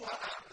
وأعمى